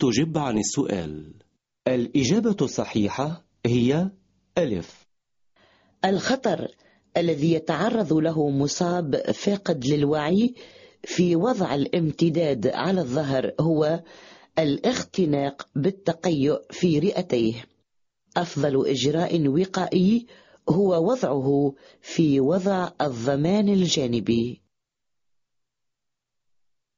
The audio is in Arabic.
تجب عن السؤال. الإجابة الصحيحة هي ألف. الخطر الذي يتعرض له مصاب فاقد للوعي في وضع الامتداد على الظهر هو الاختناق بالتقيؤ في رئتيه. أفضل إجراء وقائي هو وضعه في وضع الضمان الجانبي.